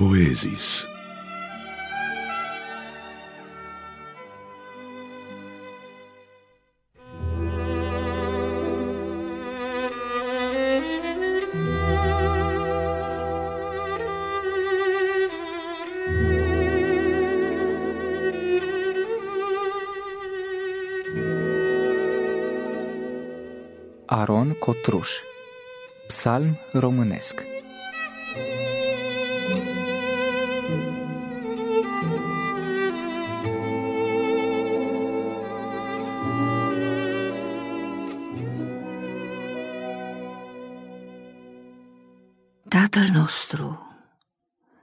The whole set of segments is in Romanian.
Poezis. Aron Cotruș Psalm românesc Tatăl nostru,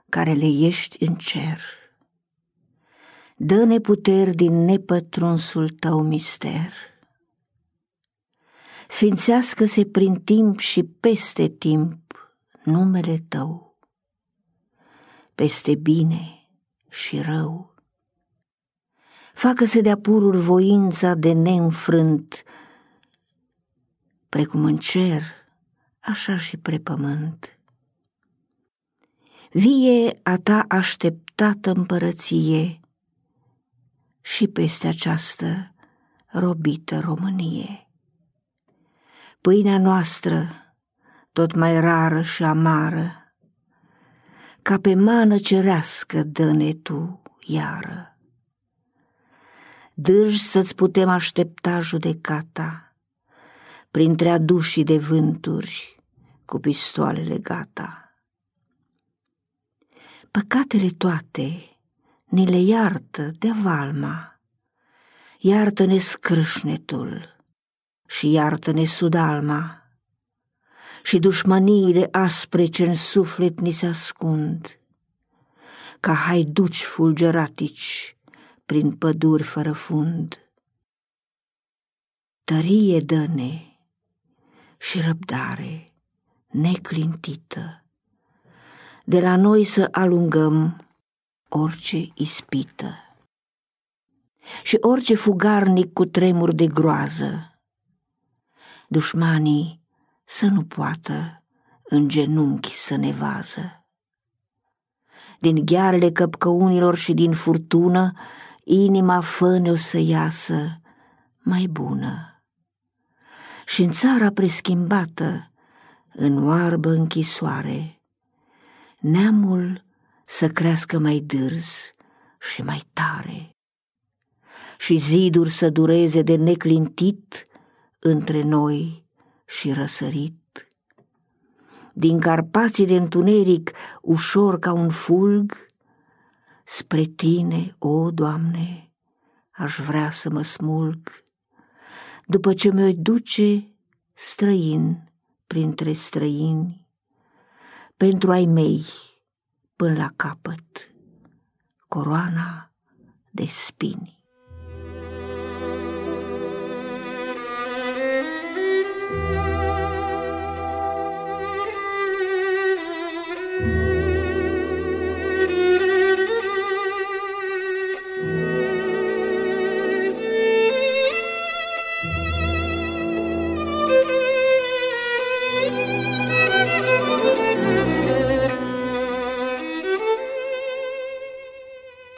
care le ești în cer, dă-ne puteri din nepătrunsul tău mister. Sfințească-se prin timp și peste timp numele tău, peste bine și rău. Facă-se de-a purul voința de neînfrânt, precum în cer, așa și pre pământ vie a ta așteptată împărăție și peste această robită Românie. Pâinea noastră, tot mai rară și amară, ca pe mană cerească dă-ne tu iară. Dârji să-ți putem aștepta judecata, printre adușii de vânturi, cu pistoalele gata Păcatele toate ni le iartă de valma, Iartă-ne scrâșnetul și iartă-ne sudalma, Și dușmăniile aspre ce în suflet ni se ascund, Ca haiduci fulgeratici prin păduri fără fund. Tărie dă-ne și răbdare neclintită, de la noi să alungăm orice ispită și orice fugarnic cu tremur de groază. Dușmanii să nu poată în genunchi să ne vază. Din ghearele căpcăunilor și din furtună, inima făne o să iasă mai bună. Și în țara preschimbată, în oarbă închisoare, neamul să crească mai dârz și mai tare și ziduri să dureze de neclintit între noi și răsărit. Din Carpații de întuneric, ușor ca un fulg, spre tine, o, Doamne, aș vrea să mă smulg, după ce mi-o duce străin printre străini, pentru ai mei până la capăt coroana de spini.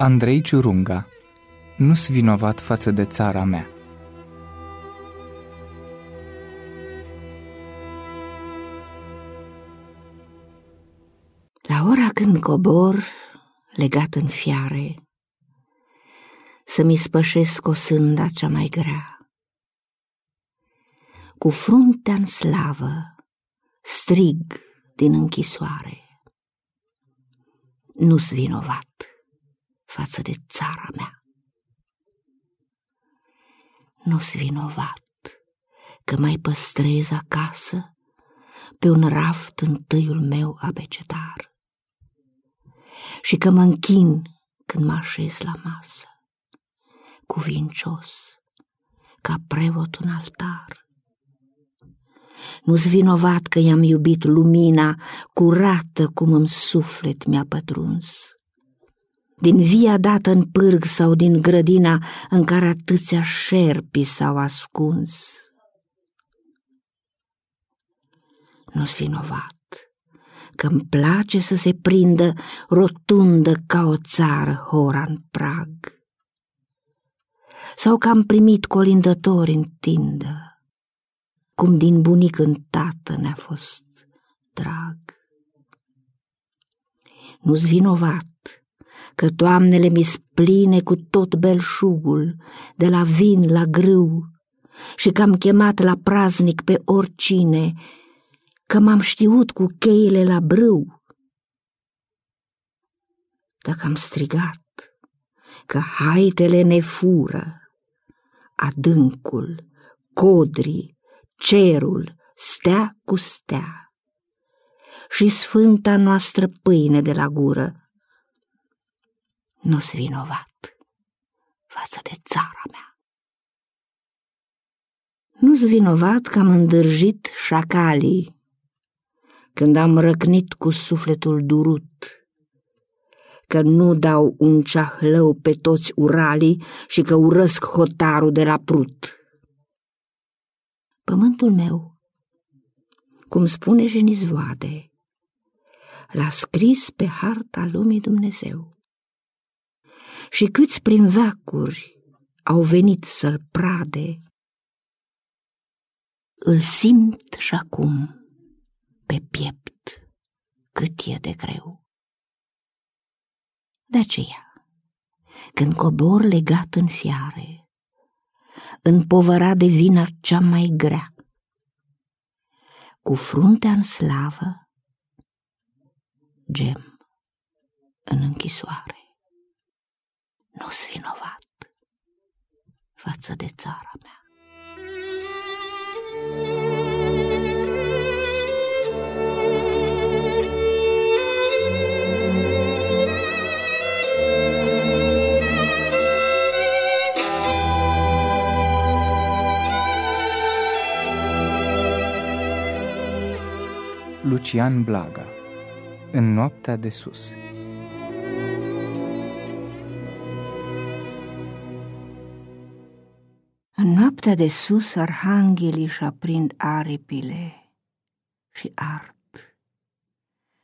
Andrei Ciurunga Nu-s vinovat față de țara mea. La ora când cobor, legat în fiare, Să-mi spășesc o sânda cea mai grea, Cu fruntea în slavă, strig din închisoare. Nu-s vinovat față de țara mea. Nu-s vinovat că mai păstrez acasă pe un raft întâiul meu abecetar și că mă închin când mă așez la masă, cuvincios, ca preot un altar. Nu-s vinovat că i-am iubit lumina curată cum în suflet mi-a pătruns din via dată în pârg sau din grădina în care atâția șerpi s-au ascuns. Nu-s vinovat că-mi place să se prindă rotundă ca o țară hora în prag. Sau că am primit colindători în tindă, cum din bunic în tată ne-a fost drag. Nu-s vinovat că toamnele mi spline cu tot belșugul, de la vin la grâu, și că am chemat la praznic pe oricine, că m-am știut cu cheile la brâu. Dacă am strigat că haitele ne fură, adâncul, codrii, cerul, stea cu stea și sfânta noastră pâine de la gură, nu-s vinovat față de țara mea. Nu-s vinovat că am îndârjit șacalii când am răcnit cu sufletul durut, că nu dau un ceahlău pe toți uralii și că urăsc hotarul de la prut. Pământul meu, cum spune Genizvoade, l-a scris pe harta lumii Dumnezeu și câți prin veacuri au venit să-l prade. Îl simt și acum pe piept cât e de greu. De aceea, când cobor legat în fiare, povăra de vina cea mai grea, cu fruntea în slavă, gem în închisoare nu-s vinovat față de țara mea. Lucian Blaga În noaptea de sus În noaptea de sus, arhanghelii își aprind aripile și art,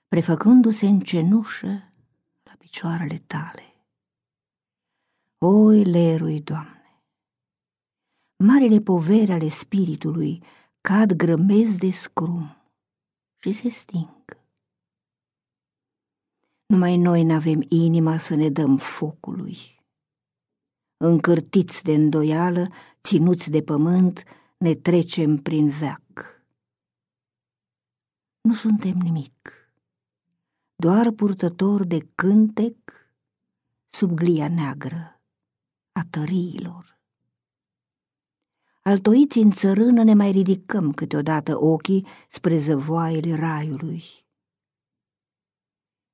prefăcându-se în cenușă la picioarele tale. Oi, lerui, Doamne! Marile poveri ale spiritului cad grămezi de scrum și se sting. Numai noi n-avem inima să ne dăm focului încârtiți de îndoială, ținuți de pământ, ne trecem prin veac. Nu suntem nimic, doar purtători de cântec sub glia neagră a tăriilor. Altoiți în țărână ne mai ridicăm câteodată ochii spre zăvoaiele raiului.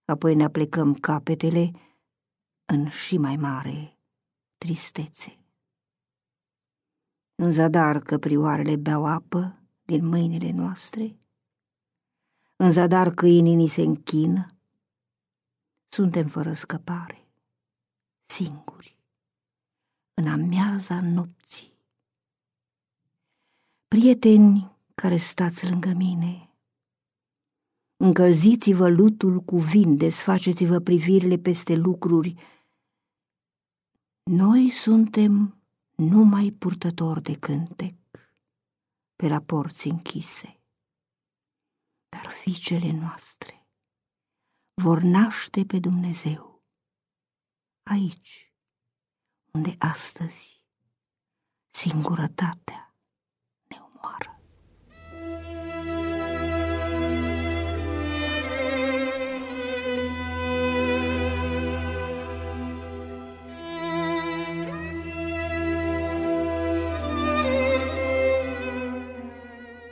Apoi ne aplecăm capetele în și mai mare tristețe. În zadar căprioarele beau apă din mâinile noastre, în zadar câinii ni se închină, suntem fără scăpare, singuri, în amiaza nopții. Prieteni care stați lângă mine, încălziți-vă lutul cu vin, desfaceți-vă privirile peste lucruri. Noi suntem numai purtători de cântec pe la porți închise, dar fiicele noastre vor naște pe Dumnezeu aici, unde astăzi singurătatea